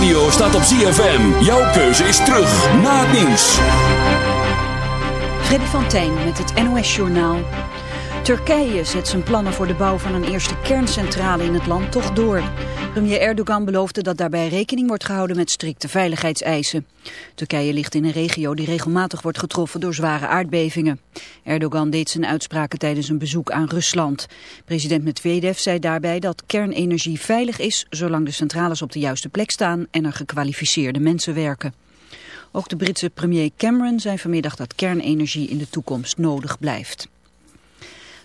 radio staat op ZFM. Jouw keuze is terug na het nieuws. Freddy van met het NOS-journaal. Turkije zet zijn plannen voor de bouw van een eerste kerncentrale in het land toch door. Premier Erdogan beloofde dat daarbij rekening wordt gehouden met strikte veiligheidseisen. Turkije ligt in een regio die regelmatig wordt getroffen door zware aardbevingen. Erdogan deed zijn uitspraken tijdens een bezoek aan Rusland. President Medvedev zei daarbij dat kernenergie veilig is zolang de centrales op de juiste plek staan en er gekwalificeerde mensen werken. Ook de Britse premier Cameron zei vanmiddag dat kernenergie in de toekomst nodig blijft.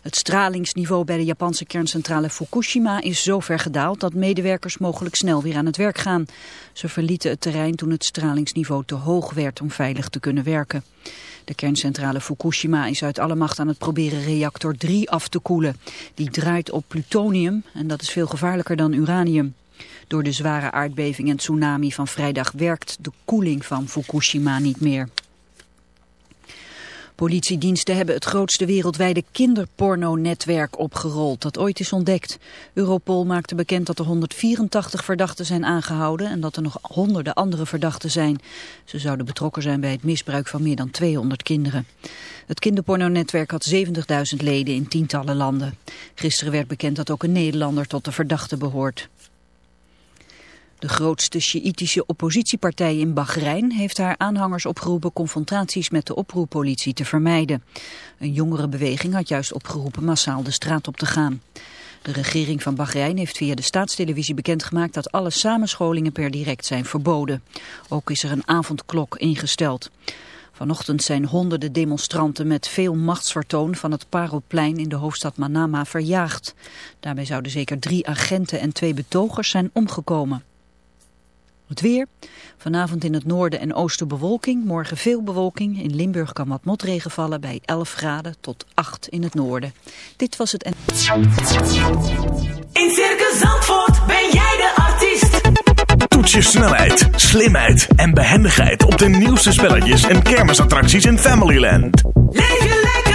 Het stralingsniveau bij de Japanse kerncentrale Fukushima is zo ver gedaald dat medewerkers mogelijk snel weer aan het werk gaan. Ze verlieten het terrein toen het stralingsniveau te hoog werd om veilig te kunnen werken. De kerncentrale Fukushima is uit alle macht aan het proberen reactor 3 af te koelen. Die draait op plutonium en dat is veel gevaarlijker dan uranium. Door de zware aardbeving en tsunami van vrijdag werkt de koeling van Fukushima niet meer. Politiediensten hebben het grootste wereldwijde kinderporno-netwerk opgerold dat ooit is ontdekt. Europol maakte bekend dat er 184 verdachten zijn aangehouden en dat er nog honderden andere verdachten zijn. Ze zouden betrokken zijn bij het misbruik van meer dan 200 kinderen. Het kinderporno-netwerk had 70.000 leden in tientallen landen. Gisteren werd bekend dat ook een Nederlander tot de verdachten behoort. De grootste Sjiïtische oppositiepartij in Bahrein heeft haar aanhangers opgeroepen confrontaties met de oproeppolitie te vermijden. Een jongere beweging had juist opgeroepen massaal de straat op te gaan. De regering van Bahrein heeft via de staatstelevisie bekendgemaakt dat alle samenscholingen per direct zijn verboden. Ook is er een avondklok ingesteld. Vanochtend zijn honderden demonstranten met veel machtsvertoon van het Parelplein in de hoofdstad Manama verjaagd. Daarbij zouden zeker drie agenten en twee betogers zijn omgekomen. Het weer. Vanavond in het noorden en oosten bewolking. Morgen veel bewolking. In Limburg kan wat motregen vallen bij 11 graden tot 8 in het noorden. Dit was het... En... In Circus Zandvoort ben jij de artiest. Toets je snelheid, slimheid en behendigheid op de nieuwste spelletjes en kermisattracties in Familyland. Leef je lekker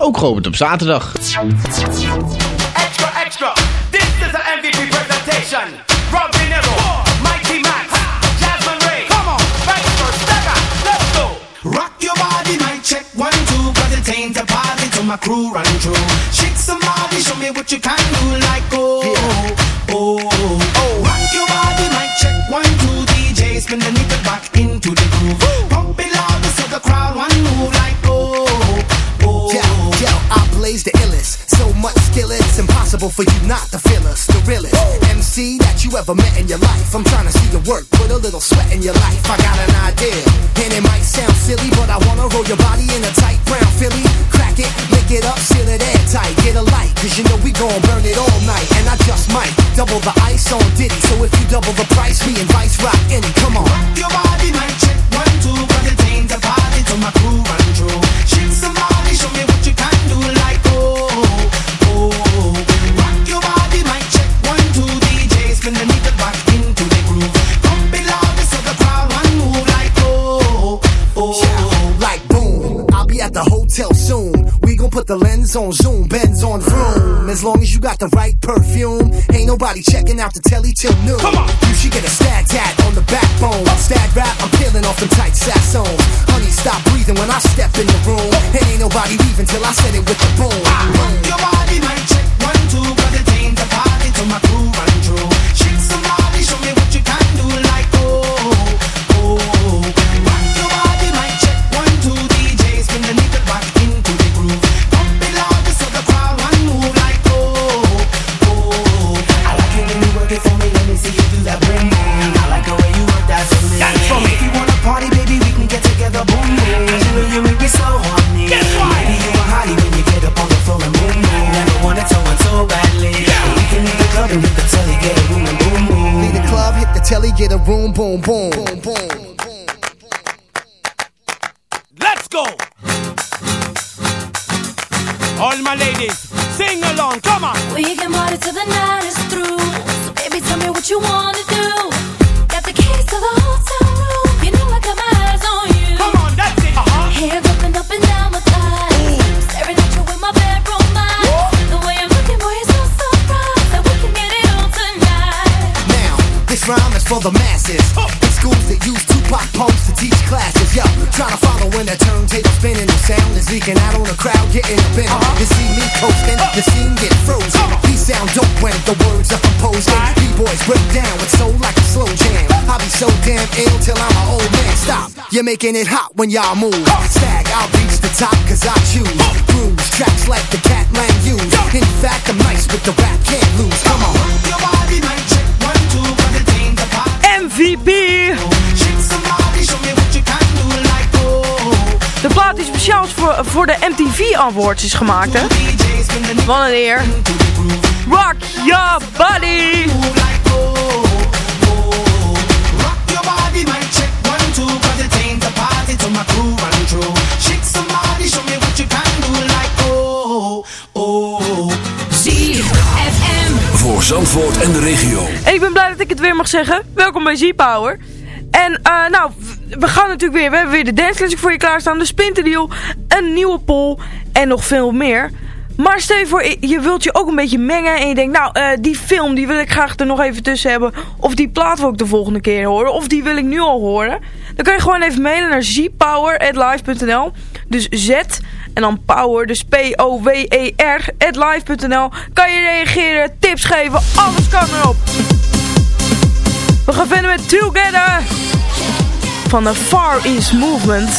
ook geopend op zaterdag. Extra, extra. This is an MVP presentation. Rob De Niro, Mighty Max, Jasmine Ray. Come on, Baxter, Stagger, let's go. Rock your body, mic check one two, cause it ain't a party till my crew run through. Shake some body, show me what you can do, like oh, oh, impossible for you not to feel us. The realest MC that you ever met in your life. I'm trying to see your work, put a little sweat in your life. I got an idea, and it might sound silly, but I wanna roll your body in a tight brown Philly. Crack it, lick it up, seal it airtight. Get a light, cause you know we gon' burn it all night. And I just might double the ice on Diddy. So if you double the price, me and Vice rock any. Come on. Rock your body, mic check one two, cause it ain't a party till my crew run through. Shake some body, show me what put the lens on zoom, Benz on vroom. As long as you got the right perfume, ain't nobody checking out the telly till noon. Come on, you should get a stat tat on the backbone. Stat rap, I'm peeling off them tight sassones. Honey, stop breathing when I step in the room. And ain't nobody leaving till I said it with the boom. Rock your body, mic check one two, cause it ain't a party till my crew run through. Boom, boom. Leaking out on the crowd, getting up in it. You see me coasting, uh. the scene get frozen. He sound dope when the words are composing. B-boys break down with soul like a slow jam. I'll be so damn ill till I'm an old man. Stop, you're making it hot when y'all move. Stag, I'll reach the top cause I choose. Grooves, tracks like the Catman use. In fact, I'm nice with the rap, can't lose. Come on. Your body, mic speciaal voor, voor de MTV Awards is gemaakt, hè? Wat een eer. Rock your body! Voor Zandvoort en de regio. En ik ben blij dat ik het weer mag zeggen. Welkom bij Z-Power. En eh, nou, we gaan natuurlijk weer. We hebben weer de Dance Classic voor je klaarstaan. De Splinterdeal, een nieuwe poll en nog veel meer. Maar stel je voor, je wilt je ook een beetje mengen en je denkt, nou, eh, die film die wil ik graag er nog even tussen hebben. Of die plaat wil ik de volgende keer horen. Of die wil ik nu al horen. Dan kan je gewoon even mailen naar zpower.live.nl. Dus Z en dan power, dus P-O-W-E-R, at live.nl. Kan je reageren, tips geven, alles kan erop. We gaan verder met Together van de Far East Movement.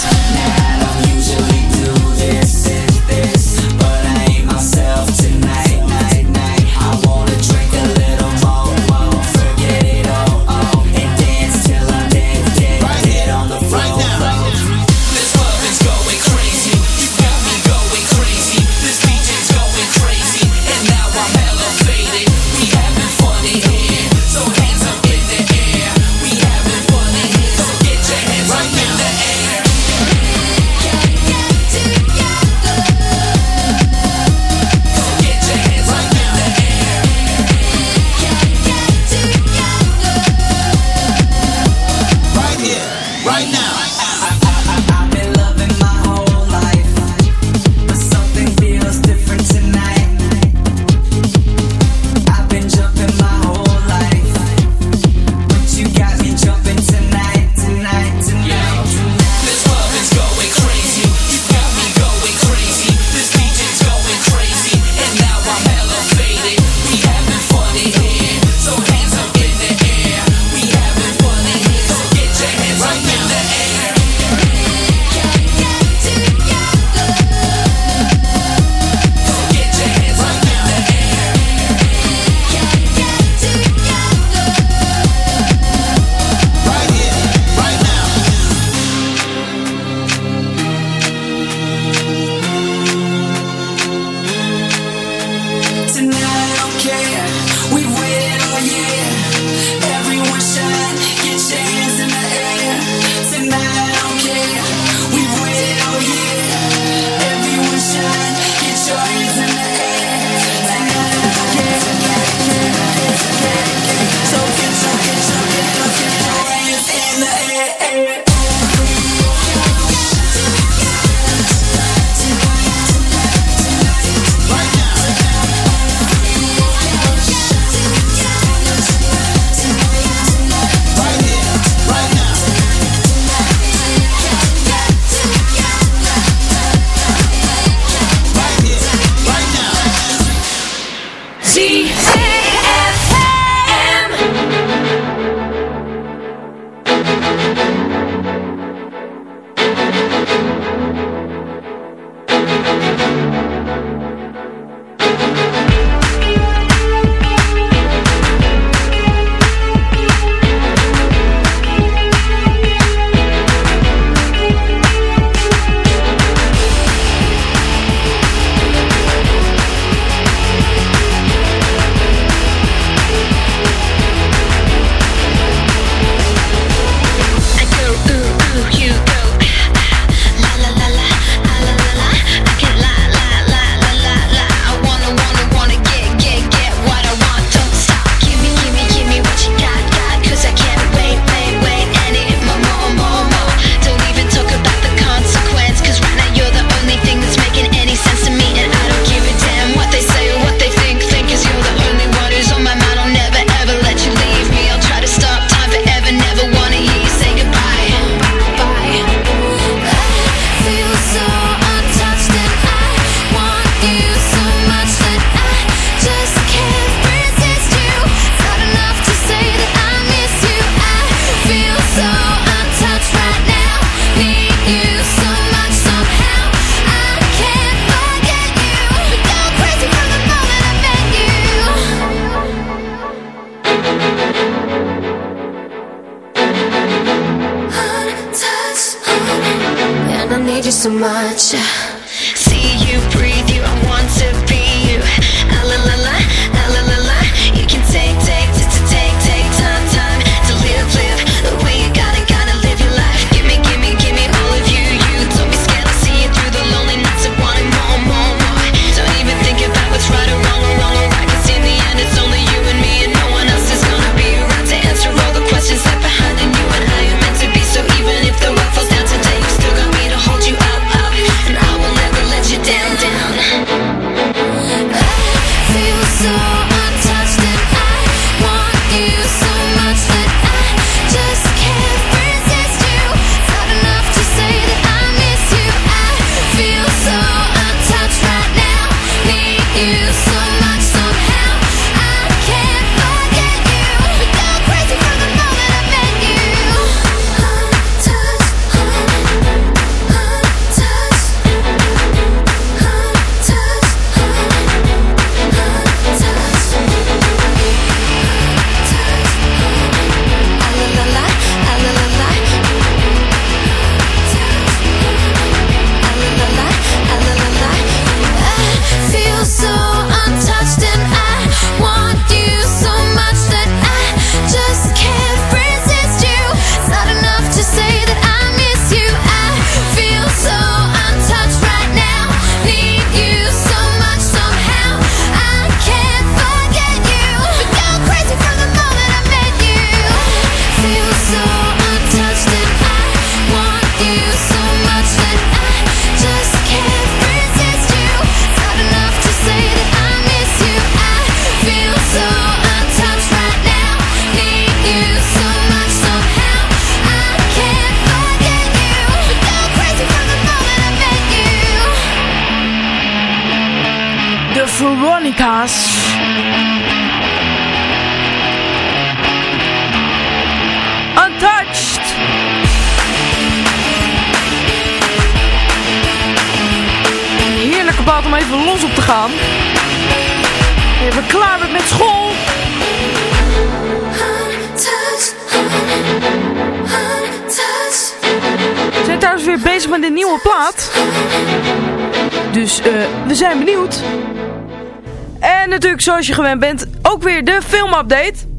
Zoals je gewend bent, ook weer de filmupdate.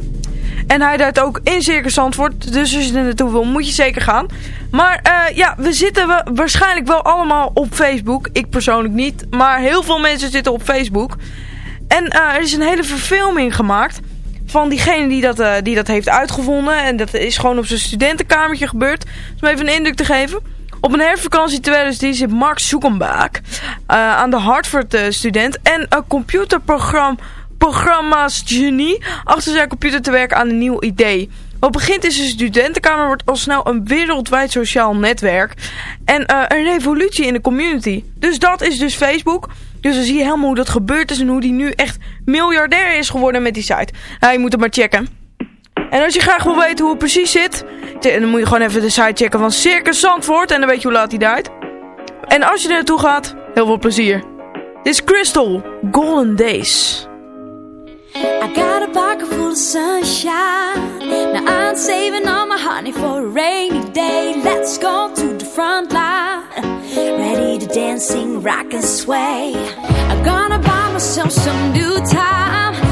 En hij duidt ook in Circus Zandvoort. Dus als je er naartoe wil, moet je zeker gaan. Maar eh, ja, we zitten we waarschijnlijk wel allemaal op Facebook. Ik persoonlijk niet. Maar heel veel mensen zitten op Facebook. En eh, er is een hele verfilming gemaakt. Van diegene die dat, eh, die dat heeft uitgevonden. En dat is gewoon op zijn studentenkamertje gebeurd. Om even een indruk te geven. Op een herfstvakantie 2010 zit Mark Zuckerberg eh, aan de Harvard eh, student. En een computerprogramma genie achter zijn computer te werken aan een nieuw idee. Wat begint in zijn studentenkamer wordt al snel een wereldwijd sociaal netwerk. En eh, een revolutie in de community. Dus dat is dus Facebook. Dus dan zie je helemaal hoe dat gebeurd is en hoe die nu echt miljardair is geworden met die site. Nou, je moet het maar checken. En als je graag wil weten hoe het precies zit, dan moet je gewoon even de site checken van Circus Zandvoort en dan weet je hoe laat die draait. En als je er naartoe gaat, heel veel plezier. Dit is Crystal, Golden Days. I got a pocket full of sunshine. Now I'm saving all my honey for a rainy day. Let's go to the front line. Ready to dance, sing, rock and sway. I'm gonna buy myself some new time.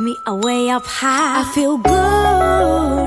me away up high. I feel good,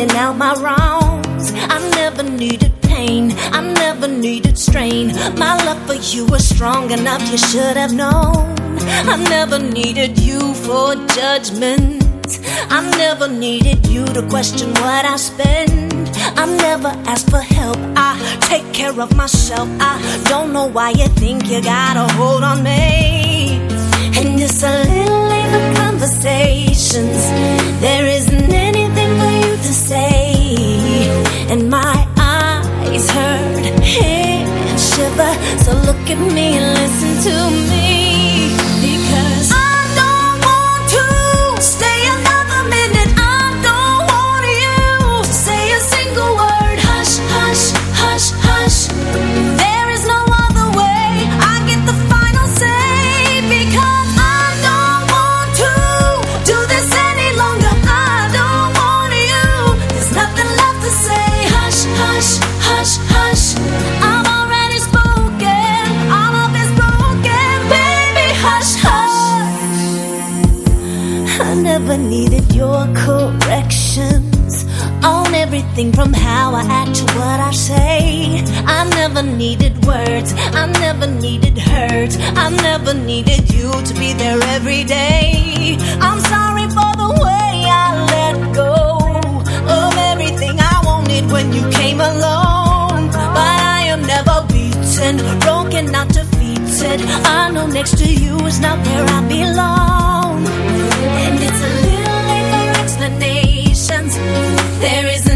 pointing out my wrongs. I never needed pain. I never needed strain. My love for you was strong enough, you should have known. I never needed you for judgment. I never needed you to question what I spend. I never asked for help. I take care of myself. I don't know why you think you got a hold on me. And it's a little late for conversations. There for you to say. And my eyes hurt, hands shiver. So look at me and listen to me. Everything from how I act to what I say. I never needed words, I never needed hurt, I never needed you to be there every day. I'm sorry for the way I let go of everything I wanted when you came along. But I am never beaten, broken, not defeated. I know next to you is not where I belong. And it's a little late for explanations. There isn't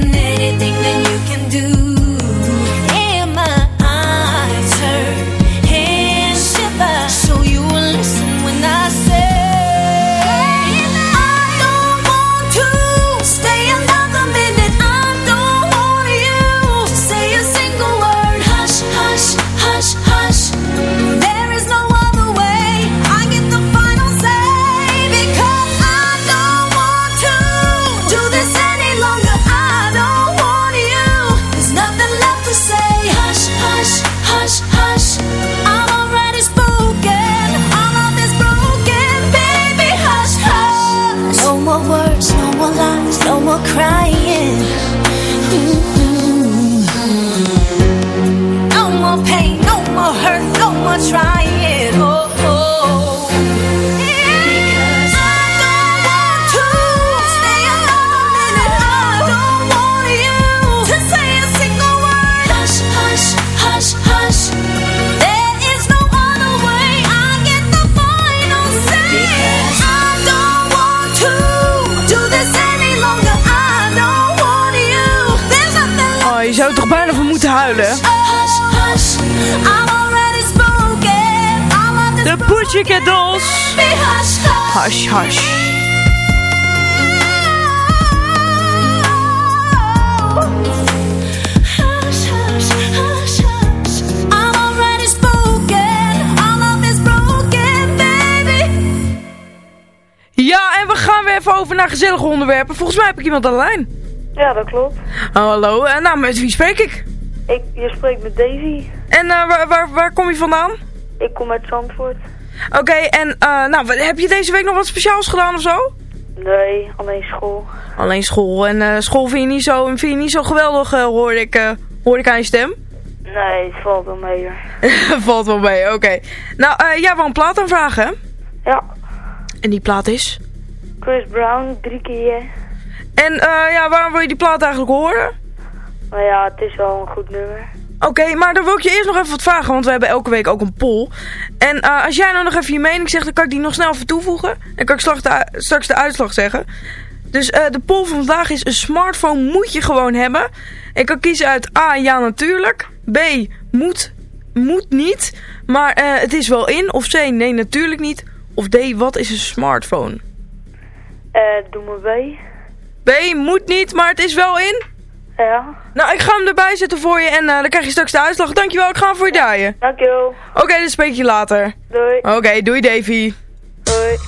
anything that you can do. Volgens mij heb ik iemand aan de lijn. Ja, dat klopt. Oh, hallo, en nou, met wie spreek ik? Ik, je spreekt met Daisy. En eh, waar, waar, waar kom je vandaan? Ik kom uit Zandvoort. Oké, en eh, nou, heb je deze week nog wat speciaals gedaan of zo? Nee, alleen school. Alleen school. En school vind je niet zo, vind je niet zo geweldig, hoorde, ik, hoorde ik aan je stem. Nee, het valt wel mee hoor. Valt wel mee, oké. Nou, jij wou een plaat aanvragen, hè? Ja, En die plaat is? Chris Brown, drie keer. En eh, ja, waarom wil je die plaat eigenlijk horen? Maar ja, het is wel een goed nummer. Oké, maar dan wil ik je eerst nog even wat vragen, want we hebben elke week ook een poll. En eh, als jij nou nog even je mening zegt, dan kan ik die nog snel even toevoegen. En kan ik straks de, straks de uitslag zeggen. Dus eh, de poll van vandaag is, een smartphone moet je gewoon hebben. Ik kan kiezen uit A, ja natuurlijk. B, moet, moet niet, maar het is wel in. Of C, nee natuurlijk niet. Of D, wat is een smartphone? Eh, doe maar bij. B, moet niet, maar het is wel in. Ja, Nou, ik ga hem erbij zetten voor je en eh, dan krijg je straks de uitslag. Dankjewel, ik ga hem voor je draaien. dankjewel. Oké, dan spreek je later. Doei. Oké, doei Davy. Doei.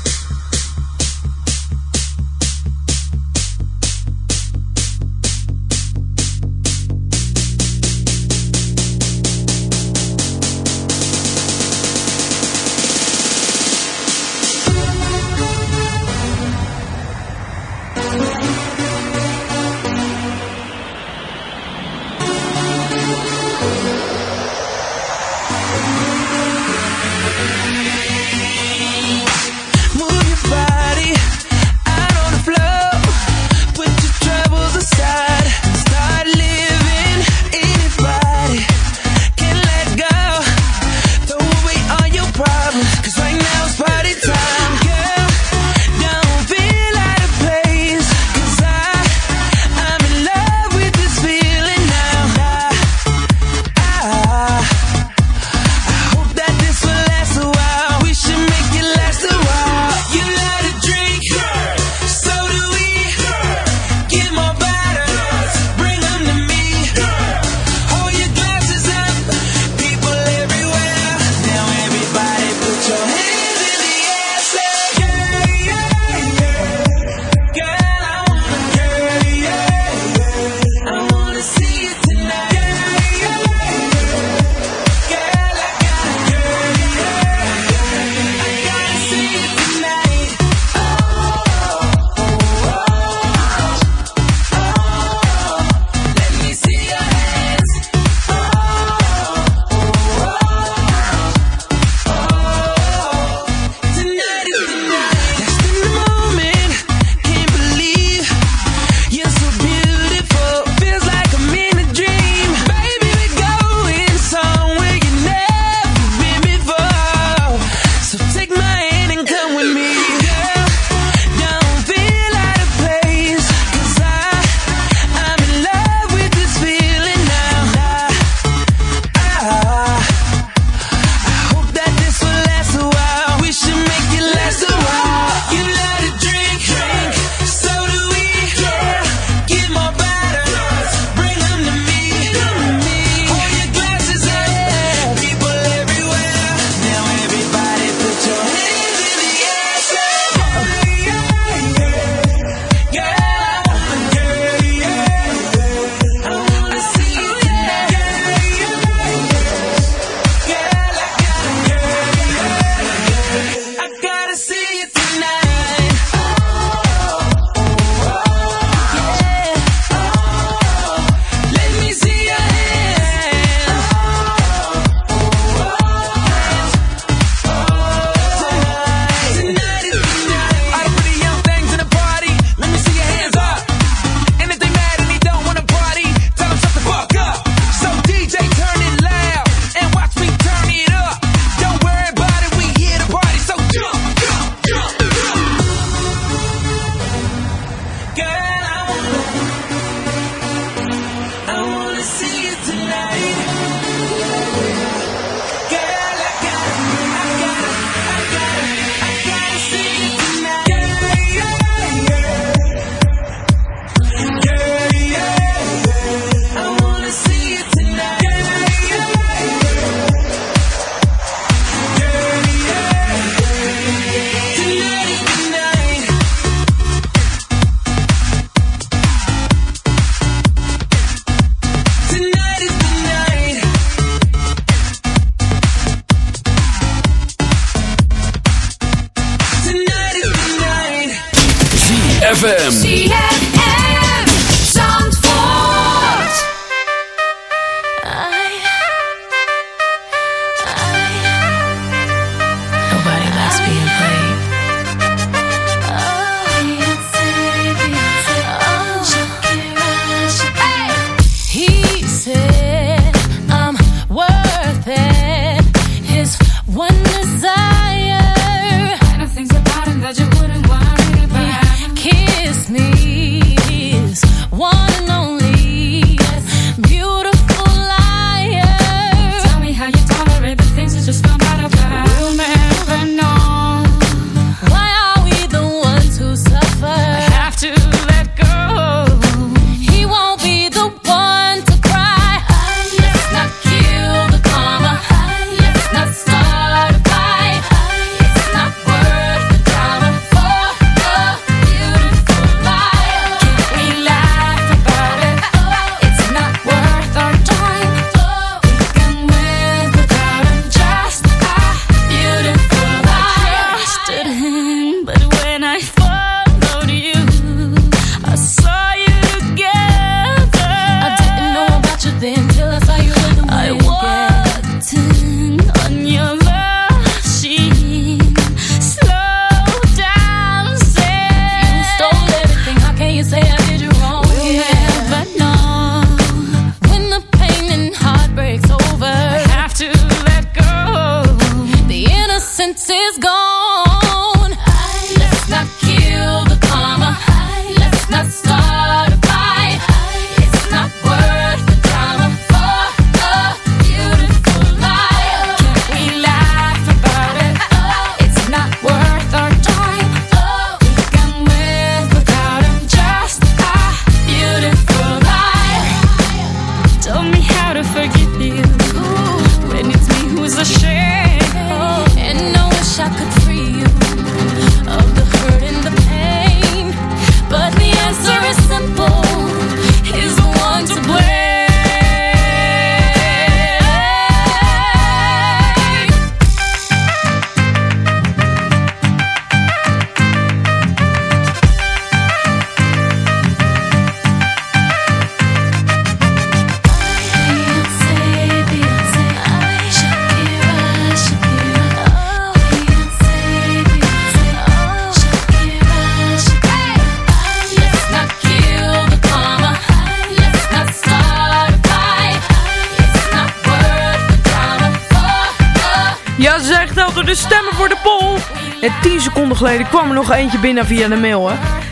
Poll. En 10 seconden geleden kwam er nog eentje binnen via de mail.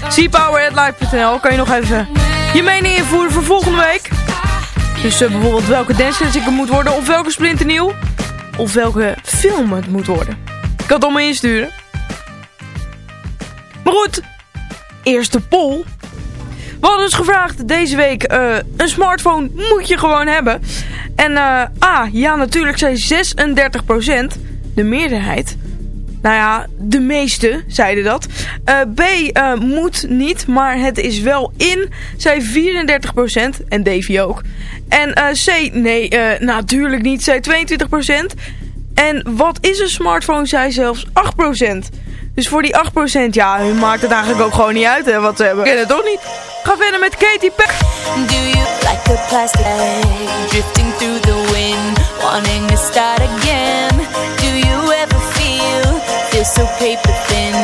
Seapower.live.nl kan je nog even je mening invoeren voor volgende week. Dus eh, bijvoorbeeld welke dance het moet worden, of welke splinternieuw. Of welke film het moet worden. Ik kan het allemaal insturen. Maar goed, eerst de poll. We hadden dus gevraagd deze week, eh, een smartphone moet je gewoon hebben. En eh, A, ja natuurlijk zei 36%, de meerderheid. Nou ja, de meeste zeiden dat. Eh, B, eh, moet niet, maar het is wel in, zei 34% en Davy ook. En eh, C, nee, eh, natuurlijk niet, zei 22%. En wat is een smartphone, zei zelfs 8%. Dus voor die 8%, ja, hun maakt het eigenlijk ook gewoon niet uit hè, wat ze hebben. Ik ken het toch niet. Ga verder met Katy Perry. Do you like a plastic bag drifting through the wind, wanting to start again? Feel so paper thin,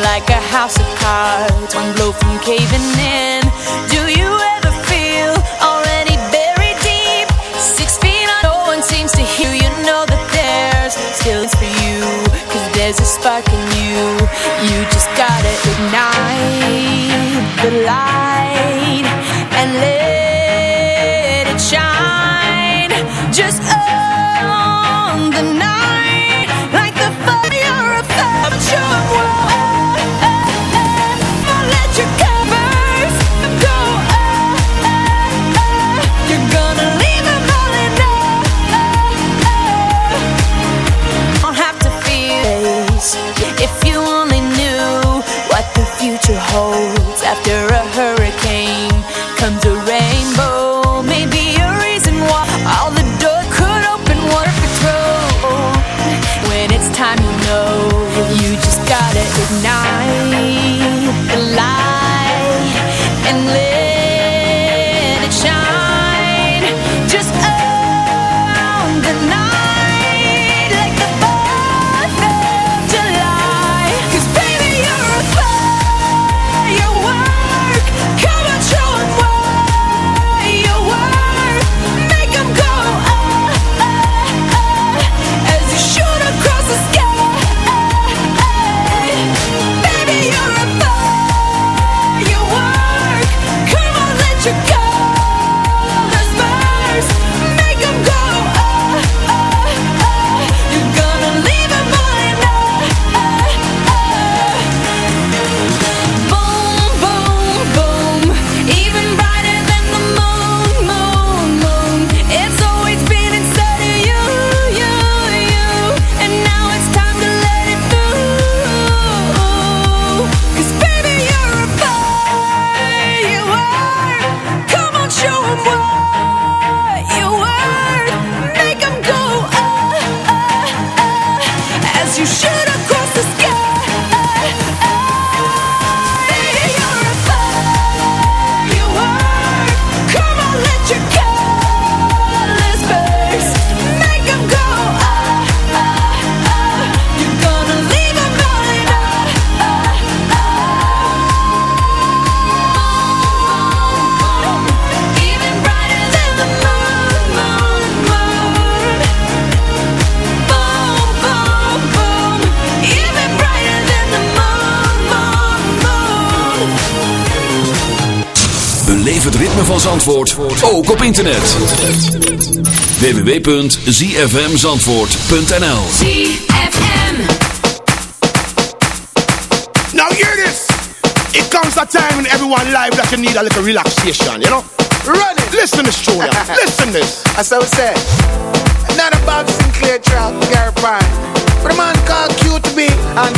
like a house of cards, one blow from caving in? Do you ever feel already buried deep, six feet under? No one seems to hear you. Know that there's still for you, 'cause there's a spark in you. You just gotta ignite the light and let holds after a hurricane comes a Zandvoort ook op internet. www.zfmzandvoort.nl ZFM Now hear this. It comes a time in everyone's life that you need a little relaxation, you know? ready? it. Listen this, Julia. Listen this. That's how it said. Not a Bob Sinclair trap, Gary Pine, But a man called Q to be and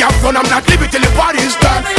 I'm not leaving till the party's done.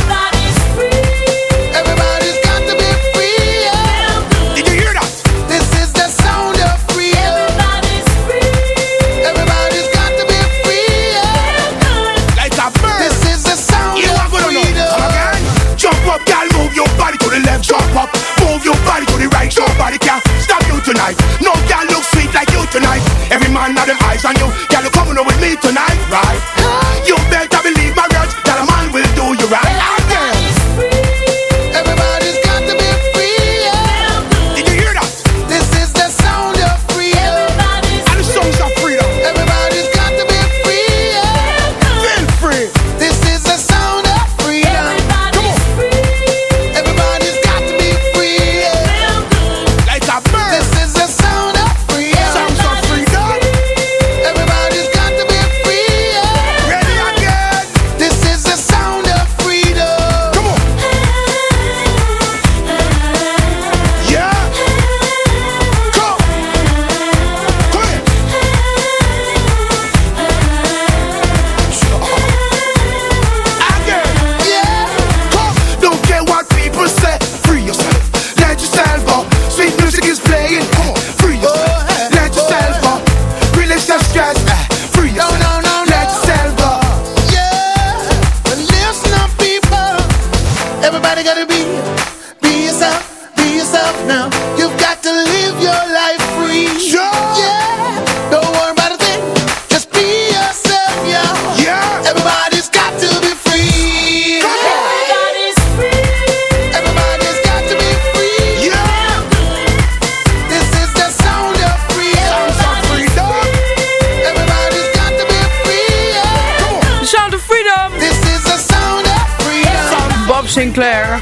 Sinclair.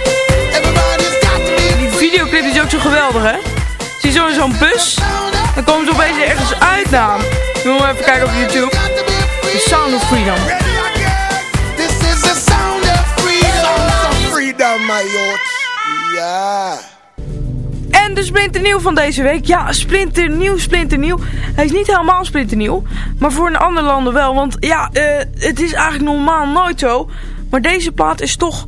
Die videoclip is ook zo geweldig, hè? Zie je zo in zo'n bus? Dan komen ze opeens ergens uit, naam. Doe maar even kijken op YouTube. The Sound of Freedom. This is the sound of freedom. Sound of freedom, my Ja. En de splinternieuw van deze week. Ja, splinternieuw, splinternieuw. Hij is niet helemaal splinternieuw. Maar voor een ander landen wel. Want ja, eh, het is eigenlijk normaal nooit zo. Maar deze plaat is toch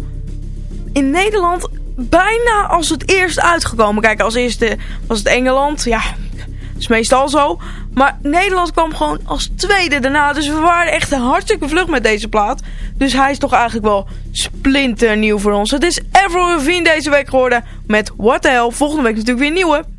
in Nederland bijna als het eerst uitgekomen. Kijk, als eerste was het Engeland. Ja, dat is meestal zo. Maar Nederland kwam gewoon als tweede daarna. Dus we waren echt een hartstikke vlug met deze plaat. Dus hij is toch eigenlijk wel splinternieuw voor ons. Het is Avril Lavigne deze week geworden met What The Hell. Volgende week natuurlijk weer een nieuwe.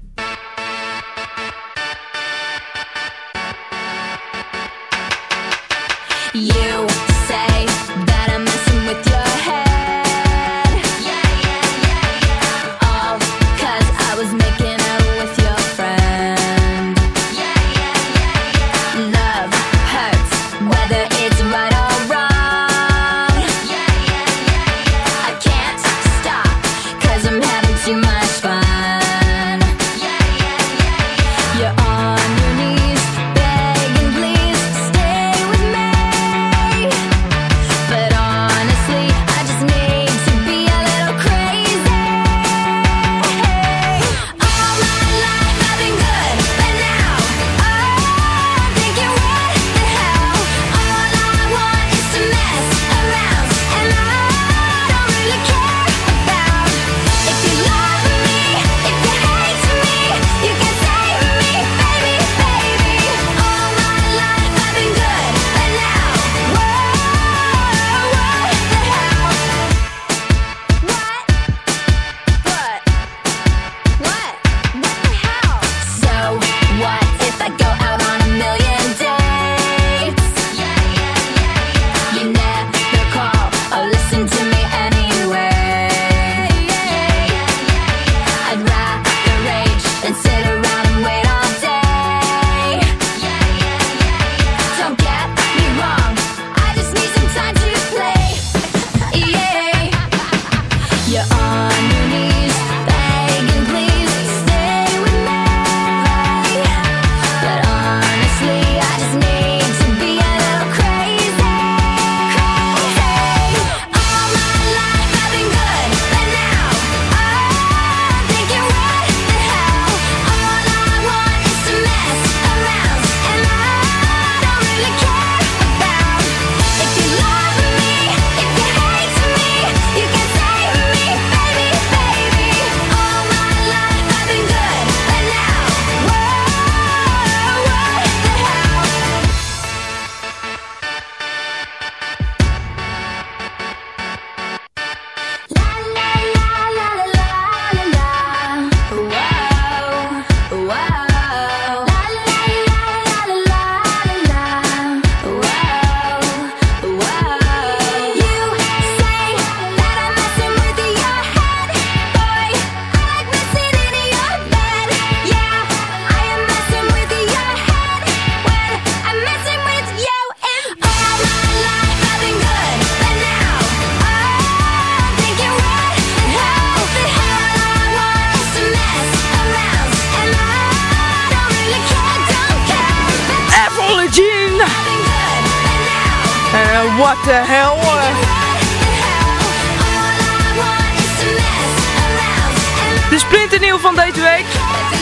nieuw van deze week.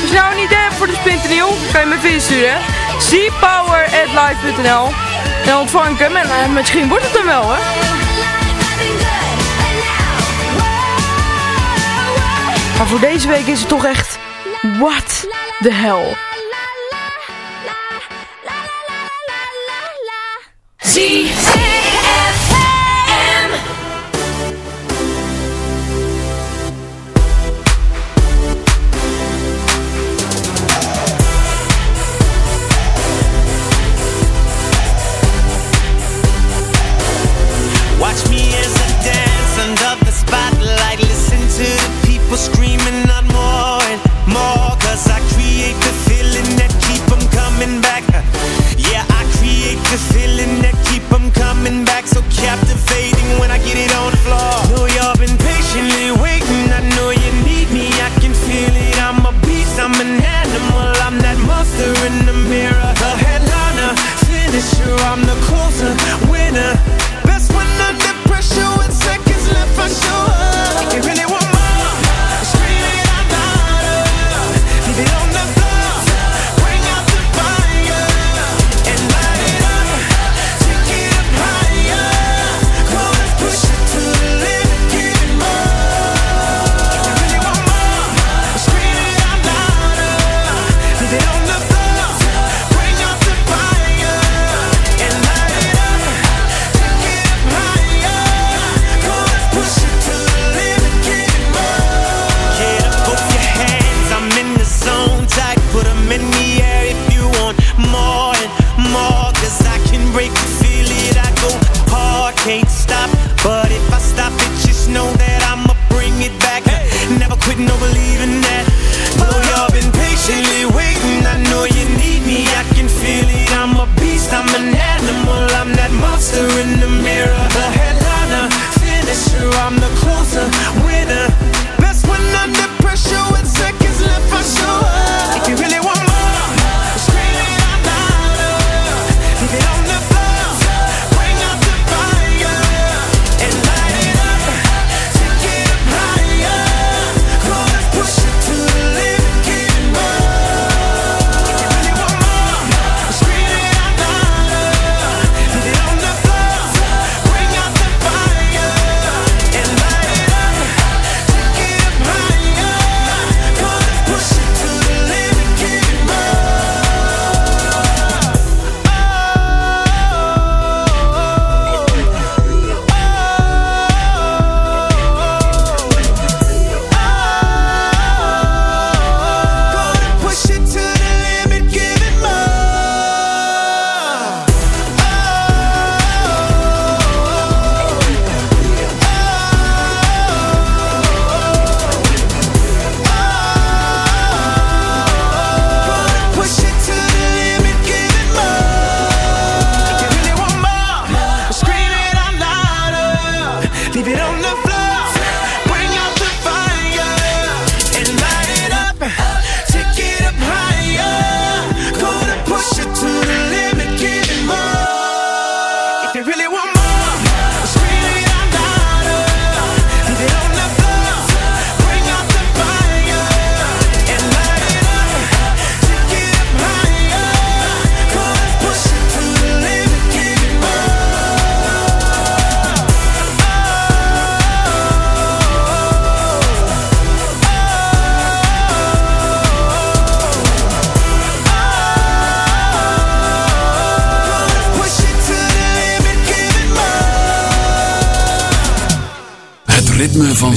Als je nou een idee hebt voor de spintennieuw, kan je me via sturen. cpower.live.nl En dan ontvang ik hem en eh, misschien wordt het hem wel, hè. Maar voor deze week is het toch echt... What the hell?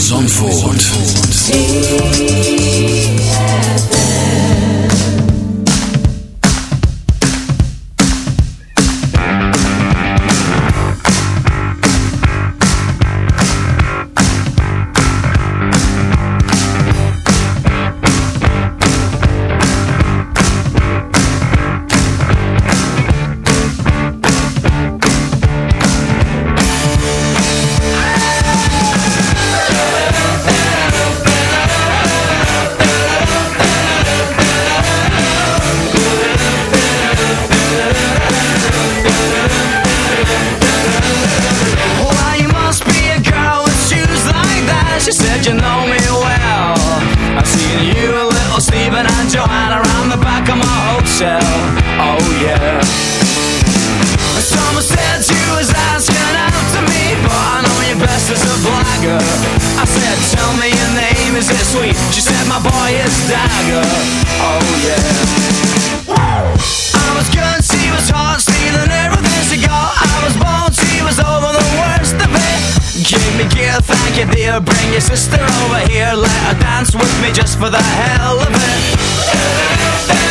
Songs name, sweet? She said, my boy is Dagger. Oh yeah. I was good, she was hot, stealing everything she got. I was bold, she was over the worst of it. Give me gear, thank you dear. Bring your sister over here, let her dance with me just for the hell of it.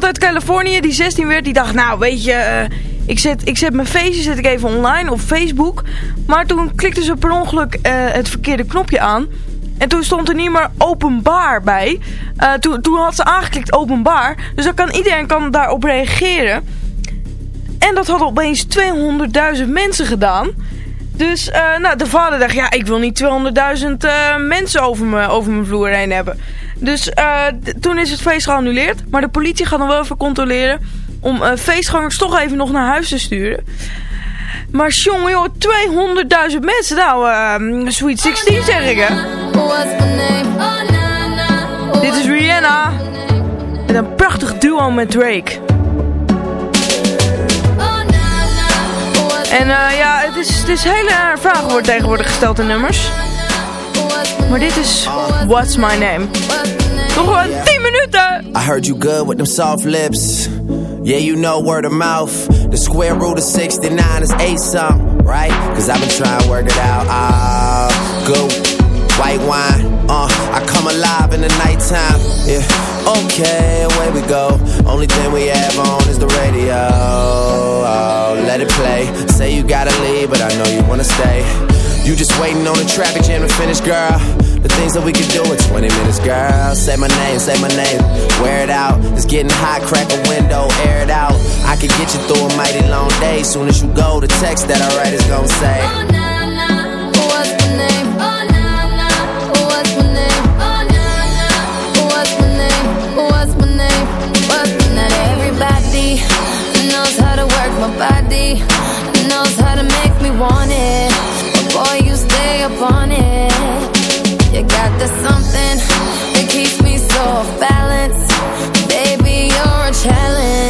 Iemand uit Californië die 16 werd, die dacht, nou weet je, eh, ik, zet, ik zet mijn feestje zet ik even online op Facebook. Maar toen klikte ze per ongeluk eh, het verkeerde knopje aan. En toen stond er niet meer openbaar bij. Eh, toen, toen had ze aangeklikt openbaar. Dus dan kan iedereen kan daarop reageren. En dat hadden opeens 200.000 mensen gedaan. Dus nou, de vader dacht, ja, ik wil niet 200.000 eh, mensen over, me, over mijn vloer heen hebben. Dus eh, toen is het feest geannuleerd. Maar de politie gaat nog wel even controleren om eh, feestgangers toch even nog naar huis te sturen. Maar jongen, joh, 200.000 mensen. Nou, eh, Sweet 16 zeg ik, hè. Dit is Rihanna. Met een prachtig duo met Drake. En eh, ja, het is, het is hele rare vragen worden tegenwoordig gesteld in nummers. Maar dit is What's My Name. Nog wel 10 minuten! I heard you good with them soft lips. Yeah, you know word of mouth. The square root of 69 is 8 something, right? Cause I've been trying to work it out. Ah, good white wine. Uh, I come alive in the nighttime. Yeah, okay, away we go. Only thing we have on is the radio. Oh, let it play. Say you gotta leave, but I know you wanna stay. You just waiting on the traffic jam to finish, girl. The things that we could do in 20 minutes, girl. Say my name, say my name. Wear it out. It's getting hot, crack a window, air it out. I could get you through a mighty long day. Soon as you go, the text that I write is gonna say. Name? What's name? Everybody knows how to work my body, knows how to make me want it. You up on it. You got the something that keeps me so off balance. Baby, you're a challenge.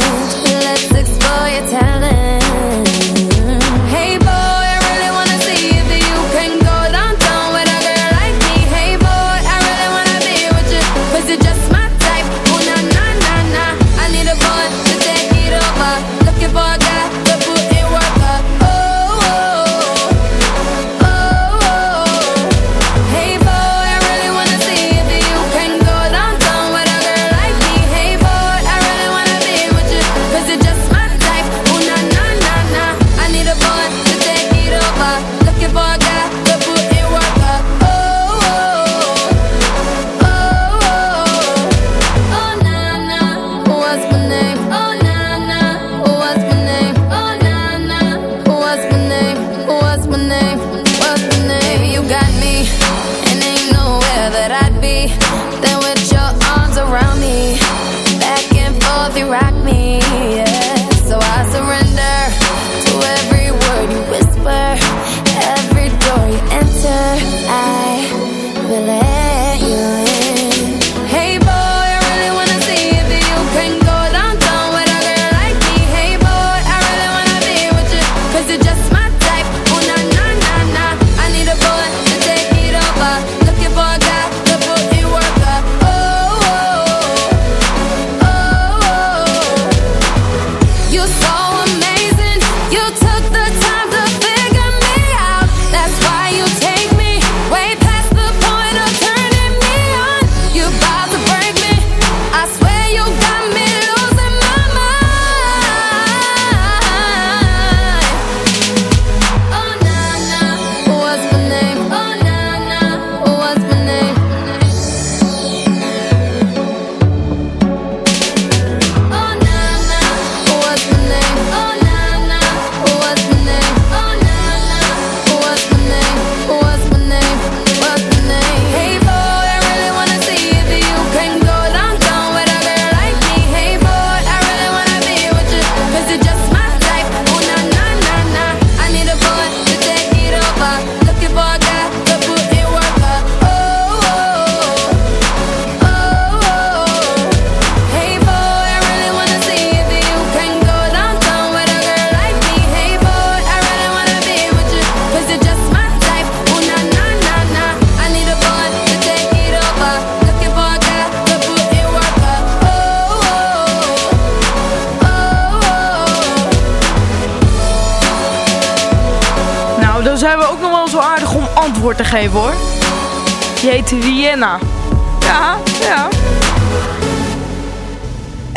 I will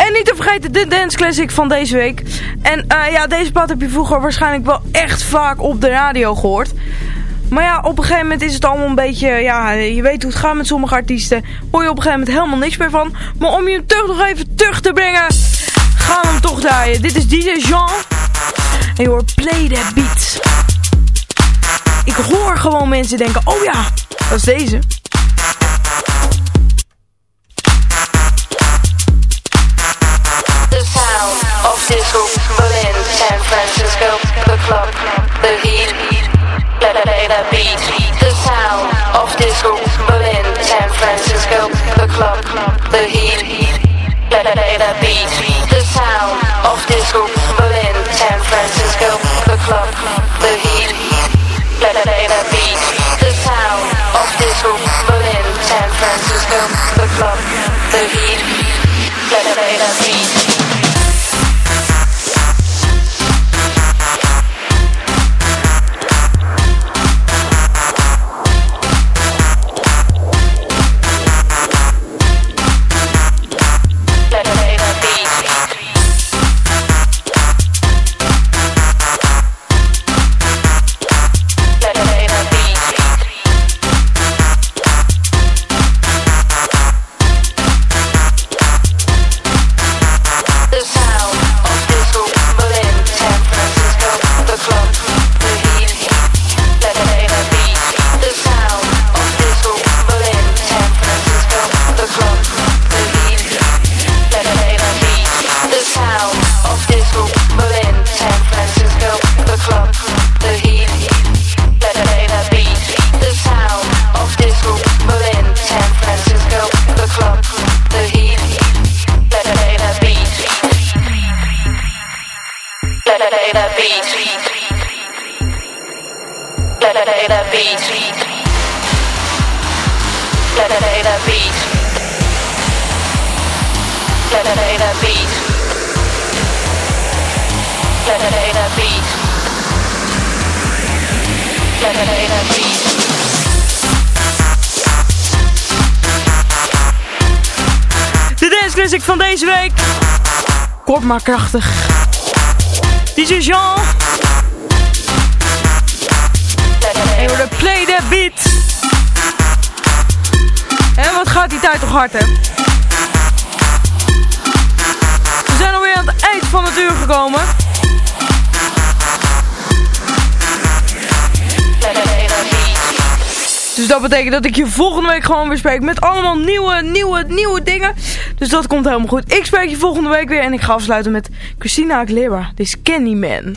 En niet te vergeten de Dance Classic van deze week. En eh, ja, deze plaat heb je vroeger waarschijnlijk wel echt vaak op de radio gehoord. Maar ja, op een gegeven moment is het allemaal een beetje... Ja, je weet hoe het gaat met sommige artiesten. Hoor je op een gegeven moment helemaal niks meer van. Maar om je hem toch nog even terug te brengen... Gaan we hem toch draaien. Dit is DJ Jean. En je hoort Play That Beat. Ik hoor gewoon mensen denken... Oh ja, dat is deze. Disco, Berlin, San Francisco, the club, the heat, let that beat. The sound of disco, Berlin, San Francisco, the club, the heat, let that beat. The sound of disco, Berlin, San Francisco, the club, the heat, let that beat. The sound of disco, Berlin, San Francisco, the club, the heat, let that beat. Van deze week. Kort maar krachtig. DJ Jean. En hoorde Play That Beat. En wat gaat die tijd toch hard, hè? We zijn alweer aan het eind van het uur gekomen. Dus dat betekent dat ik je volgende week gewoon weer spreek met allemaal nieuwe, nieuwe, nieuwe dingen. Dus dat komt helemaal goed. Ik spreek je volgende week weer en ik ga afsluiten met Christina Aguilera. Dit is Candyman.